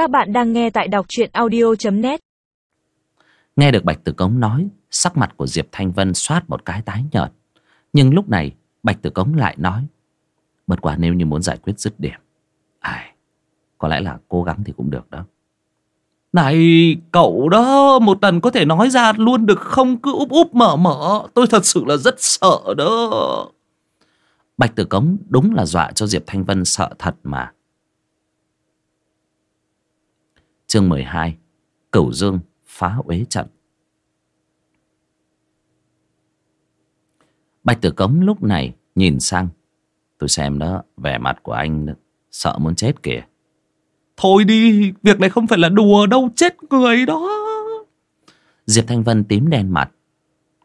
Các bạn đang nghe tại đọc truyện audio.net Nghe được Bạch Tử Cống nói Sắc mặt của Diệp Thanh Vân soát một cái tái nhợt. Nhưng lúc này Bạch Tử Cống lại nói Bất quả nếu như muốn giải quyết dứt điểm Ai Có lẽ là cố gắng thì cũng được đó. Này cậu đó Một lần có thể nói ra luôn được không? Cứ úp úp mở mở Tôi thật sự là rất sợ đó. Bạch Tử Cống đúng là dọa cho Diệp Thanh Vân sợ thật mà Chương 12 Cửu Dương phá uế trận. Bạch Tử Cống lúc này nhìn sang. Tôi xem đó Vẻ mặt của anh sợ muốn chết kìa. Thôi đi Việc này không phải là đùa đâu Chết người đó. Diệp Thanh Vân tím đen mặt.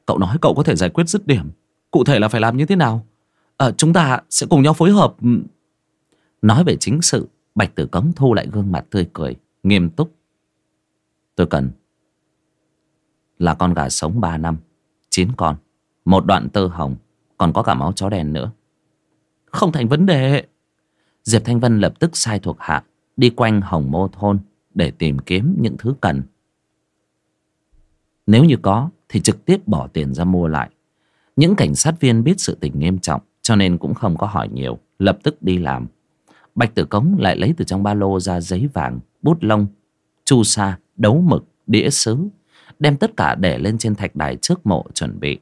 Cậu nói cậu có thể giải quyết dứt điểm. Cụ thể là phải làm như thế nào? À, Chúng ta sẽ cùng nhau phối hợp. Nói về chính sự Bạch Tử Cống thu lại gương mặt tươi cười Nghiêm túc. Tôi cần. Là con gà sống 3 năm, chín con, Một đoạn tơ hồng, Còn có cả máu chó đen nữa. Không thành vấn đề. Diệp Thanh Vân lập tức sai thuộc hạ, Đi quanh hồng mô thôn Để tìm kiếm những thứ cần. Nếu như có, Thì trực tiếp bỏ tiền ra mua lại. Những cảnh sát viên biết sự tình nghiêm trọng, Cho nên cũng không có hỏi nhiều, Lập tức đi làm. Bạch Tử Cống lại lấy từ trong ba lô ra giấy vàng Bút lông Chu sa, đấu mực, đĩa sứ Đem tất cả để lên trên thạch đài trước mộ chuẩn bị.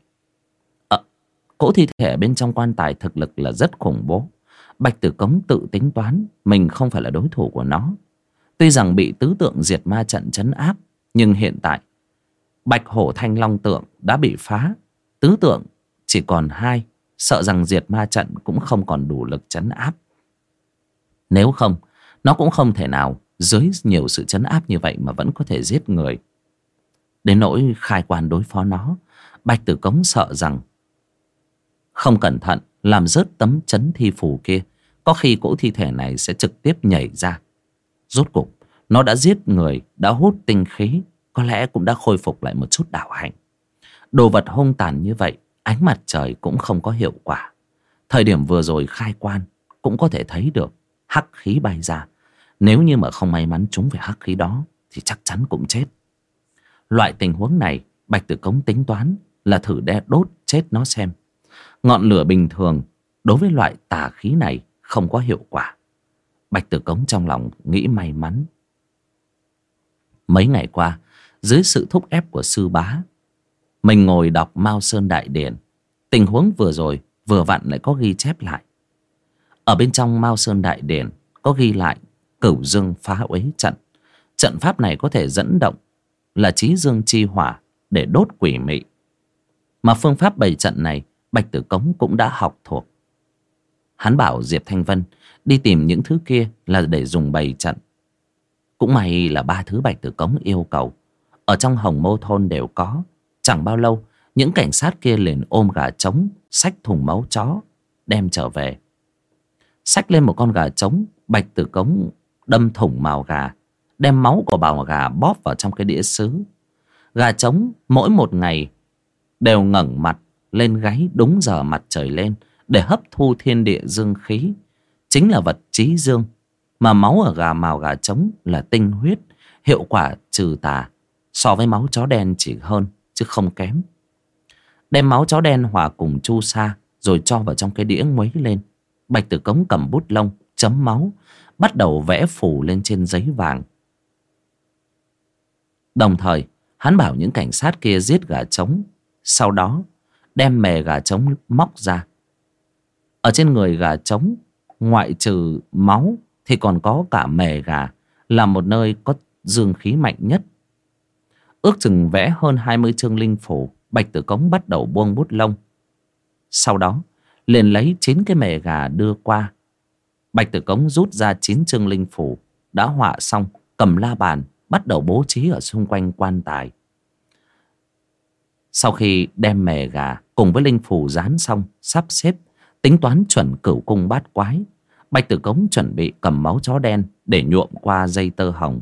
À, Cỗ thi thể bên trong quan tài thực lực là rất khủng bố. Bạch Tử Cống tự tính toán Mình không phải là đối thủ của nó. Tuy rằng bị tứ tượng diệt ma trận chấn áp Nhưng hiện tại Bạch Hổ Thanh Long tượng đã bị phá. Tứ tượng chỉ còn hai Sợ rằng diệt ma trận cũng không còn đủ lực chấn áp. Nếu không, Nó cũng không thể nào Dưới nhiều sự chấn áp như vậy Mà vẫn có thể giết người. Đến nỗi khai quan đối phó nó, Bạch Tử Cống sợ rằng Không cẩn thận Làm rớt tấm chấn thi phù kia, Có khi cỗ thi thể này sẽ trực tiếp nhảy ra. Rốt cục, Nó đã giết người, Đã hút tinh khí, Có lẽ cũng đã khôi phục lại một chút đạo hạnh. Đồ vật hung tàn như vậy, Ánh mặt trời cũng không có hiệu quả. Thời điểm vừa rồi khai quan Cũng có thể thấy được. Hắc khí bay ra. Nếu như mà không may mắn trúng về hắc khí đó, Thì chắc chắn cũng chết. Loại tình huống này, Bạch Tử Cống tính toán Là thử đe đốt chết nó xem. Ngọn lửa bình thường Đối với loại tà khí này không có hiệu quả. Bạch Tử Cống trong lòng nghĩ may mắn. Mấy ngày qua, Dưới sự thúc ép của sư bá, Mình ngồi đọc Mao Sơn Đại Điển. Tình huống vừa rồi Vừa vặn lại có ghi chép lại. Ở bên trong Mao Sơn Đại Điển Có ghi lại Cửu Dương phá uế trận. Trận pháp này có thể dẫn động Là trí dương chi hỏa Để đốt quỷ mị. Mà phương pháp bày trận này, Bạch Tử Cống cũng đã học thuộc. Hắn bảo Diệp Thanh Vân Đi tìm những thứ kia là để dùng bày trận. Cũng may là ba thứ Bạch Tử Cống yêu cầu. Ở trong hồng mô thôn đều có. Chẳng bao lâu, Những cảnh sát kia liền ôm gà trống, Xách thùng máu chó, Đem trở về. Xách lên một con gà trống, Bạch Tử Cống, đâm thủng màu gà, Đem máu của bào gà bóp vào trong cái đĩa sứ Gà trống mỗi một ngày Đều ngẩng mặt lên gáy đúng giờ mặt trời lên để hấp thu thiên địa dương khí. Chính là vật trí dương, mà máu ở gà màu gà trống là tinh huyết, hiệu quả trừ tà so với máu chó đen chỉ hơn, chứ không kém. Đem máu chó đen hòa cùng chu sa rồi cho vào trong cái đĩa nguấy lên bạch tử cống cầm bút lông, chấm máu, bắt đầu vẽ phủ lên trên giấy vàng. Đồng thời, hắn bảo những cảnh sát kia giết gà trống, sau đó đem mề gà trống móc ra. Ở trên người gà trống, ngoại trừ máu, thì còn có cả mề gà, là một nơi có dương khí mạnh nhất. Ước chừng vẽ hơn hai mươi chương linh phủ bạch tử cống bắt đầu buông bút lông. Sau đó liền lấy chín cái mề gà đưa qua. Bạch tử cống rút ra chín chương linh phủ, đã họa xong, cầm la bàn, bắt đầu bố trí ở xung quanh quan tài. Sau khi đem mề gà cùng với linh phủ dán xong, sắp xếp, tính toán chuẩn cửu cung bát quái, bạch tử cống chuẩn bị cầm máu chó đen để nhuộm qua dây tơ hồng,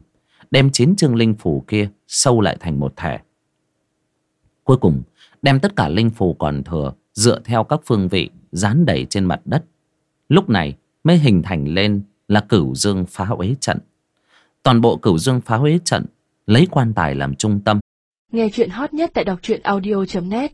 đem chín chương linh phủ kia sâu lại thành một thể cuối cùng, đem tất cả linh phù còn thừa dựa theo các phương vị dán đầy trên mặt đất. Lúc này mới hình thành lên là cửu dương phá huế trận. Toàn bộ cửu dương phá huế trận lấy quan tài làm trung tâm. Nghe chuyện hot nhất tại đọc truyện audio.net